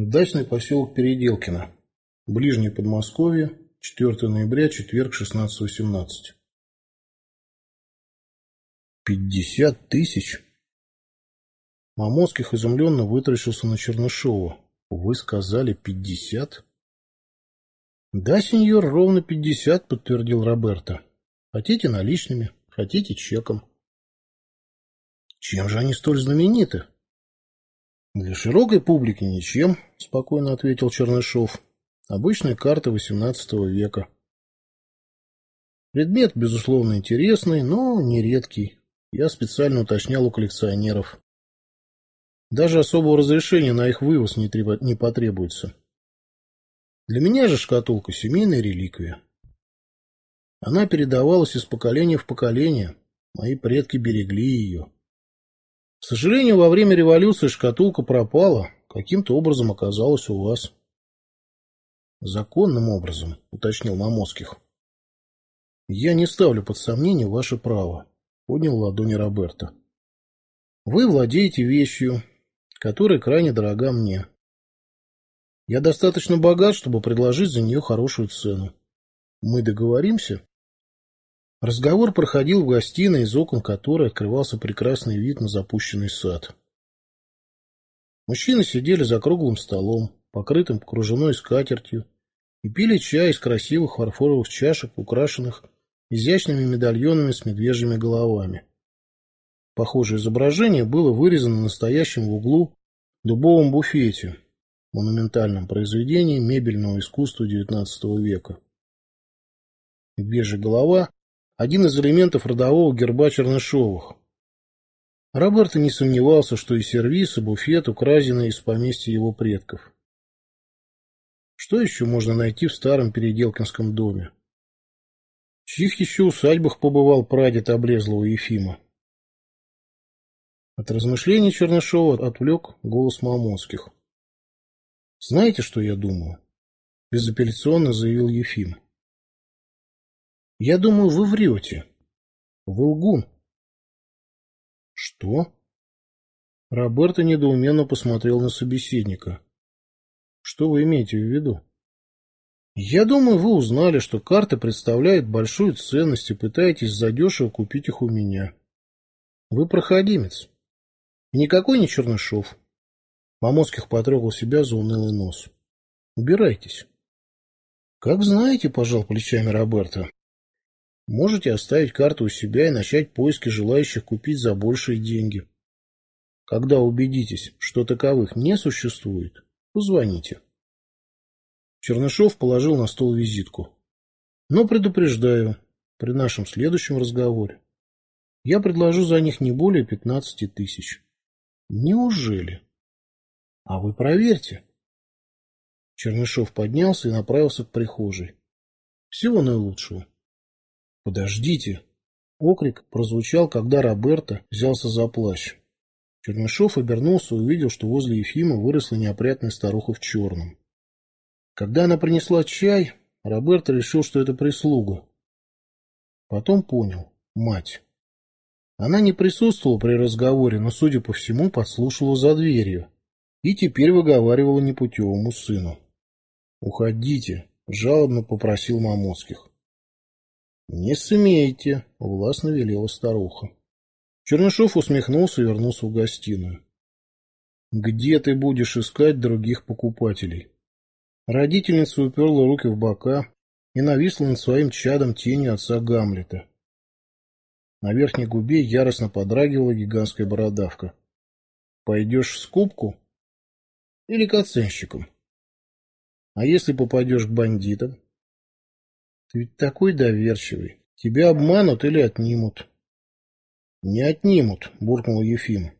Дачный поселок Переделкино. Ближнее Подмосковье. 4 ноября, четверг, 16.18. Пятьдесят тысяч? Мамоцких изумленно вытаращился на Чернышова. Вы сказали пятьдесят? Да, сеньор, ровно пятьдесят, подтвердил Роберто. Хотите наличными, хотите чеком. Чем же они столь знамениты? Для широкой публики ничем, спокойно ответил Чернышов. Обычная карта XVIII века. Предмет, безусловно, интересный, но не редкий. Я специально уточнял у коллекционеров. Даже особого разрешения на их вывоз не, требо... не потребуется. Для меня же шкатулка – семейная реликвия. Она передавалась из поколения в поколение. Мои предки берегли ее. К сожалению, во время революции шкатулка пропала, каким-то образом оказалась у вас. Законным образом, уточнил Мамоских. Я не ставлю под сомнение ваше право, поднял ладони Роберта. Вы владеете вещью, которая крайне дорога мне. Я достаточно богат, чтобы предложить за нее хорошую цену. Мы договоримся? Разговор проходил в гостиной, из окон которой открывался прекрасный вид на запущенный сад. Мужчины сидели за круглым столом, покрытым кружевной скатертью, и пили чай из красивых фарфоровых чашек, украшенных изящными медальонами с медвежьими головами. Похожее изображение было вырезано настоящем в углу дубовом буфете, монументальном произведении мебельного искусства XIX века. Медвежья голова один из элементов родового герба Чернышовых. Роберто не сомневался, что и сервиз, и буфет украдены из поместья его предков. Что еще можно найти в старом Переделкинском доме? В чьих еще усадьбах побывал прадед облезлого Ефима? От размышлений Чернышова отвлек голос Мамонских. «Знаете, что я думаю?» — безапелляционно заявил Ефим. Я думаю, вы врете. Вы лгун. Что? Роберто недоуменно посмотрел на собеседника. Что вы имеете в виду? Я думаю, вы узнали, что карты представляют большую ценность и пытаетесь задешево купить их у меня. Вы проходимец. И никакой не Чернышов. Мамоцких потрогал себя за унылый нос. Убирайтесь. Как знаете, пожал плечами Роберто. Можете оставить карту у себя и начать поиски желающих купить за большие деньги. Когда убедитесь, что таковых не существует, позвоните. Чернышов положил на стол визитку. Но предупреждаю, при нашем следующем разговоре я предложу за них не более пятнадцати тысяч. Неужели? А вы проверьте. Чернышов поднялся и направился к прихожей. Всего наилучшего. «Подождите!» Окрик прозвучал, когда Роберто взялся за плащ. Чернышов обернулся и увидел, что возле Ефима выросла неопрятная старуха в черном. Когда она принесла чай, Роберто решил, что это прислуга. Потом понял — мать. Она не присутствовала при разговоре, но, судя по всему, подслушивала за дверью и теперь выговаривала непутевому сыну. «Уходите», — жалобно попросил Мамоцких. «Не смейте», — властно велела старуха. Чернышов усмехнулся и вернулся в гостиную. «Где ты будешь искать других покупателей?» Родительница уперла руки в бока и нависла над своим чадом тенью отца Гамлета. На верхней губе яростно подрагивала гигантская бородавка. «Пойдешь в скупку? Или к оценщикам? А если попадешь к бандитам?» Ты ведь такой доверчивый. Тебя обманут или отнимут. Не отнимут, буркнул Ефим.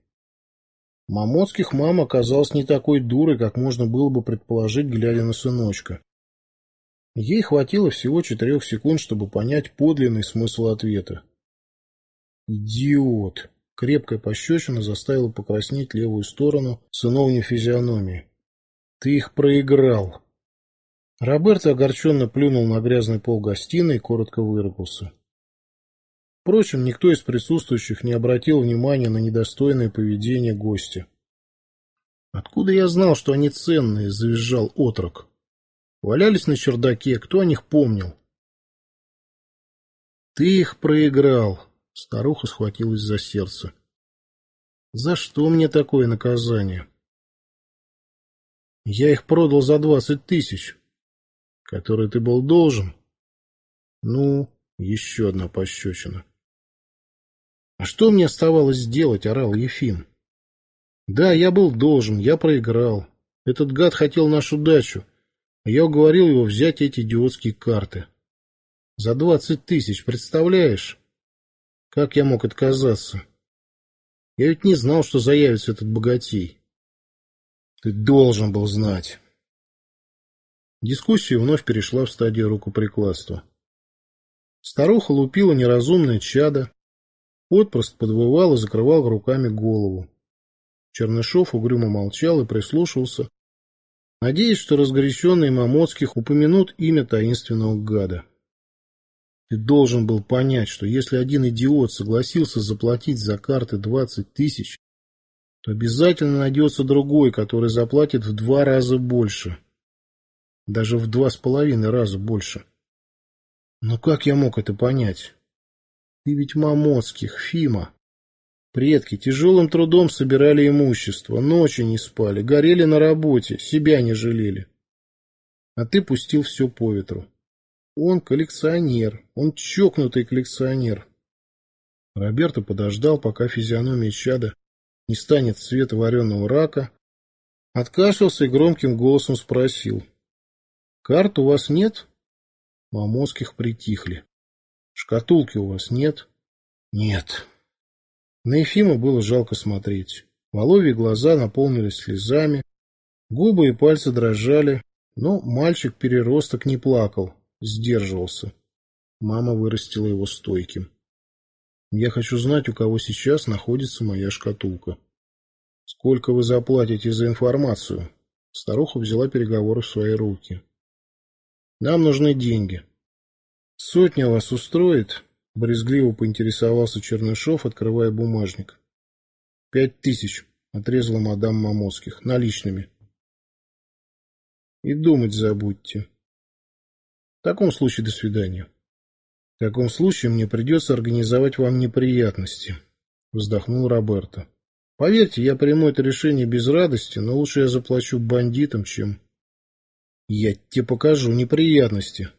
Мамоцких мама оказалась не такой дурой, как можно было бы предположить, глядя на сыночка. Ей хватило всего четырех секунд, чтобы понять подлинный смысл ответа. «Идиот!» — крепкая пощечина заставила покраснеть левую сторону сыновней физиономии. «Ты их проиграл!» Роберто огорченно плюнул на грязный пол гостиной и коротко выругался. Впрочем, никто из присутствующих не обратил внимания на недостойное поведение гостя. Откуда я знал, что они ценные, завизжал отрок. Валялись на чердаке, кто о них помнил? Ты их проиграл. Старуха схватилась за сердце. За что мне такое наказание? Я их продал за двадцать тысяч, которые ты был должен. Ну, еще одна пощечина. А что мне оставалось сделать, орал Ефим. Да, я был должен, я проиграл. Этот гад хотел нашу дачу, а я уговорил его взять эти идиотские карты. За двадцать тысяч, представляешь? Как я мог отказаться? Я ведь не знал, что заявится этот богатей. Ты должен был знать. Дискуссия вновь перешла в стадию рукоприкладства. Старуха лупила неразумное чадо. Отпрыск подвывал и закрывал руками голову. Чернышов угрюмо молчал и прислушивался, надеясь, что разгоряченные Мамоцких упомянут имя таинственного гада. Ты должен был понять, что если один идиот согласился заплатить за карты двадцать тысяч, то обязательно найдется другой, который заплатит в два раза больше. Даже в два с половиной раза больше. Но как я мог это понять? Ты ведь Мамоцких, Фима. Предки тяжелым трудом собирали имущество, ночи не спали, горели на работе, себя не жалели. А ты пустил все по ветру. Он коллекционер, он чокнутый коллекционер. Роберто подождал, пока физиономия чада не станет цвета вареного рака, откашлялся и громким голосом спросил. — Карт у вас нет? Мамоских притихли. — Шкатулки у вас нет? — Нет. На Ефима было жалко смотреть. Воловьи глаза наполнились слезами, губы и пальцы дрожали, но мальчик-переросток не плакал, сдерживался. Мама вырастила его стойким. Я хочу знать, у кого сейчас находится моя шкатулка. Сколько вы заплатите за информацию? Старуха взяла переговоры в свои руки. Нам нужны деньги. Сотня вас устроит? Брезгливо поинтересовался Чернышов, открывая бумажник. Пять тысяч, отрезала мадам Мамоцких, наличными. И думать забудьте. В таком случае до свидания. В таком случае мне придется организовать вам неприятности, вздохнул Роберто. Поверьте, я приму это решение без радости, но лучше я заплачу бандитам, чем... Я тебе покажу неприятности.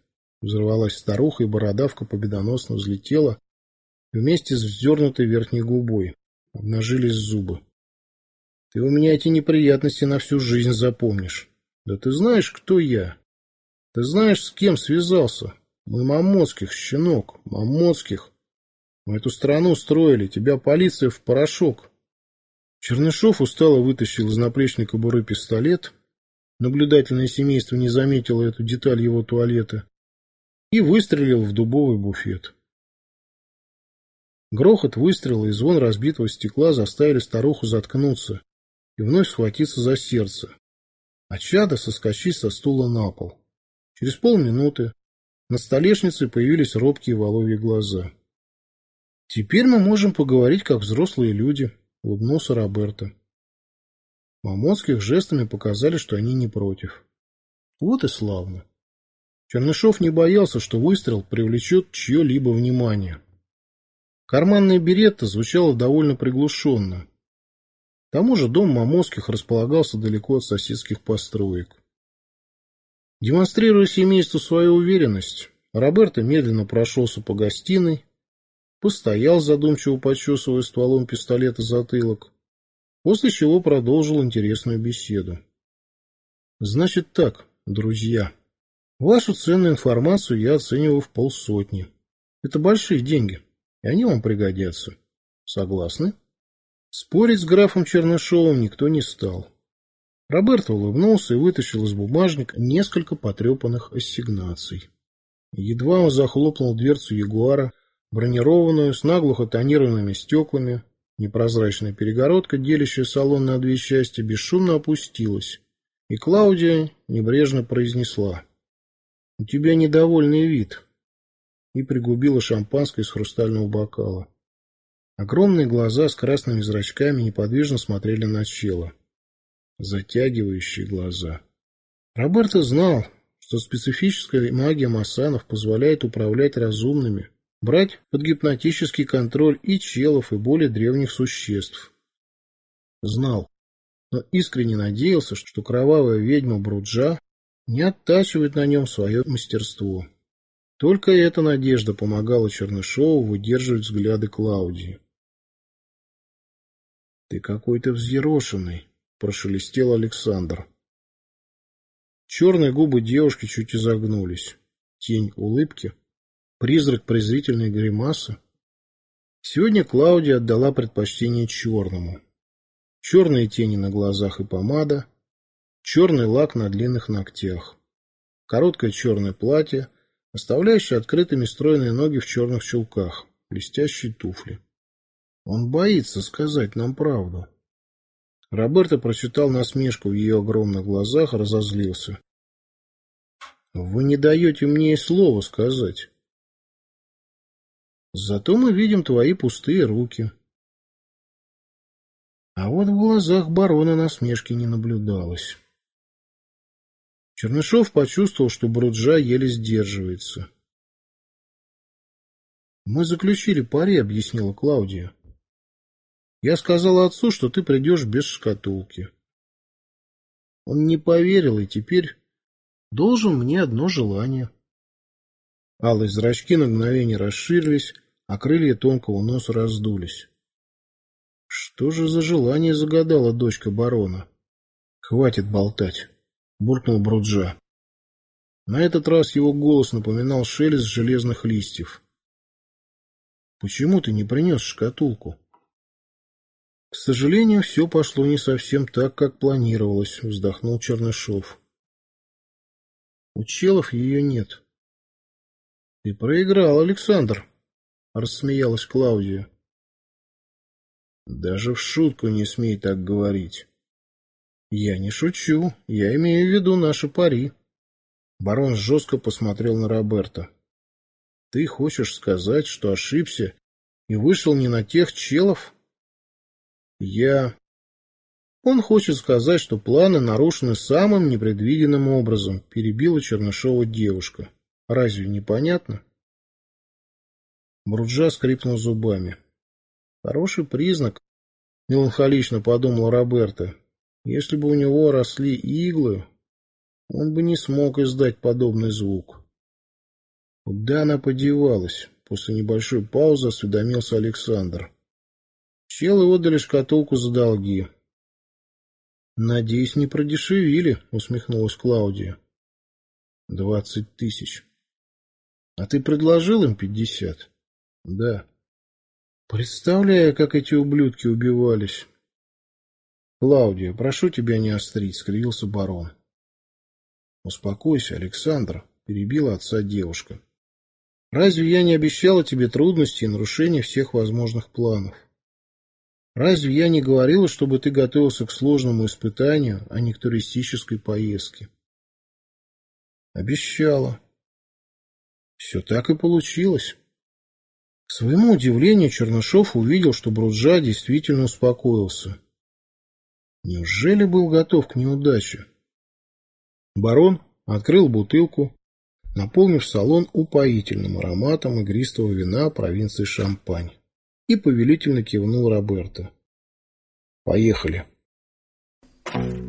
Взорвалась старуха, и бородавка победоносно взлетела вместе с вздернутой верхней губой. Обнажились зубы. Ты у меня эти неприятности на всю жизнь запомнишь. Да ты знаешь, кто я? Ты знаешь, с кем связался? Мы Мамоцких, щенок, Мамоцких. Мы эту страну строили, тебя полиция в порошок. Чернышов устало вытащил из наплечной кобуры пистолет. Наблюдательное семейство не заметило эту деталь его туалета. И выстрелил в дубовый буфет. Грохот выстрела и звон разбитого стекла заставили старуху заткнуться и вновь схватиться за сердце, а чада соскочить со стула на пол. Через полминуты на столешнице появились робкие воловьи глаза. «Теперь мы можем поговорить, как взрослые люди», — улыбнулся Роберто. Мамонских жестами показали, что они не против. Вот и славно. Чернышов не боялся, что выстрел привлечет чье-либо внимание. Карманная беретта звучала довольно приглушенно. К тому же дом Мамонских располагался далеко от соседских построек. Демонстрируя семейству свою уверенность, Роберто медленно прошелся по гостиной, постоял задумчиво почесывая стволом пистолета затылок, после чего продолжил интересную беседу. Значит так, друзья, вашу ценную информацию я оцениваю в полсотни. Это большие деньги, и они вам пригодятся. Согласны? Спорить с графом Чернышовым никто не стал. Роберто улыбнулся и вытащил из бумажника несколько потрепанных ассигнаций. Едва он захлопнул дверцу Ягуара, бронированную, с наглухо тонированными стеклами, непрозрачная перегородка, делящая салон на две части, бесшумно опустилась, и Клаудия небрежно произнесла «У тебя недовольный вид» и пригубила шампанское из хрустального бокала. Огромные глаза с красными зрачками неподвижно смотрели на чело. затягивающие глаза. Роберто знал, что специфическая магия Масанов позволяет управлять разумными, брать под гипнотический контроль и челов, и более древних существ. Знал, но искренне надеялся, что кровавая ведьма Бруджа не оттачивает на нем свое мастерство. Только эта надежда помогала Чернышову выдерживать взгляды Клаудии. «Ты какой-то взъерошенный», — прошелестел Александр. Черные губы девушки чуть изогнулись. Тень улыбки, призрак презрительной гримасы. Сегодня Клаудия отдала предпочтение черному. Черные тени на глазах и помада, черный лак на длинных ногтях, короткое черное платье, оставляющее открытыми стройные ноги в черных чулках, блестящие туфли. Он боится сказать нам правду. Роберто прочитал насмешку в ее огромных глазах, разозлился. «Вы не даете мне и слова сказать. Зато мы видим твои пустые руки». А вот в глазах барона насмешки не наблюдалось. Чернышов почувствовал, что Бруджа еле сдерживается. «Мы заключили пари», — объяснила Клаудия. Я сказал отцу, что ты придешь без шкатулки. Он не поверил и теперь должен мне одно желание. Алые зрачки на мгновение расширились, а крылья тонкого носа раздулись. Что же за желание загадала дочка барона? Хватит болтать, буркнул Бруджа. На этот раз его голос напоминал шелест железных листьев. Почему ты не принес шкатулку? К сожалению, все пошло не совсем так, как планировалось, вздохнул Чернышов. У челов ее нет. Ты проиграл, Александр, рассмеялась Клаудия. Даже в шутку не смей так говорить. Я не шучу, я имею в виду наши пари. Барон жестко посмотрел на Роберта. Ты хочешь сказать, что ошибся и вышел не на тех челов? Я... Он хочет сказать, что планы нарушены самым непредвиденным образом, перебила Чернышова девушка. Разве непонятно? Бруджа скрипнул зубами. Хороший признак, меланхолично подумал Роберто. Если бы у него росли иглы, он бы не смог издать подобный звук. Куда она подевалась? После небольшой паузы осведомился Александр. Челы отдали шкатулку за долги. «Надеюсь, не продешевили», — усмехнулась Клаудия. «Двадцать тысяч». «А ты предложил им пятьдесят?» «Да». «Представляю, как эти ублюдки убивались». «Клаудия, прошу тебя не острить», — скривился барон. «Успокойся, Александр», — перебила отца девушка. «Разве я не обещала тебе трудности и нарушения всех возможных планов?» Разве я не говорила, чтобы ты готовился к сложному испытанию, а не к туристической поездке? Обещала. Все так и получилось. К своему удивлению Чернышов увидел, что Бруджа действительно успокоился. Неужели был готов к неудаче? Барон открыл бутылку, наполнив салон упоительным ароматом игристого вина провинции Шампань и повелительно кивнул Роберто. «Поехали!» Thank you.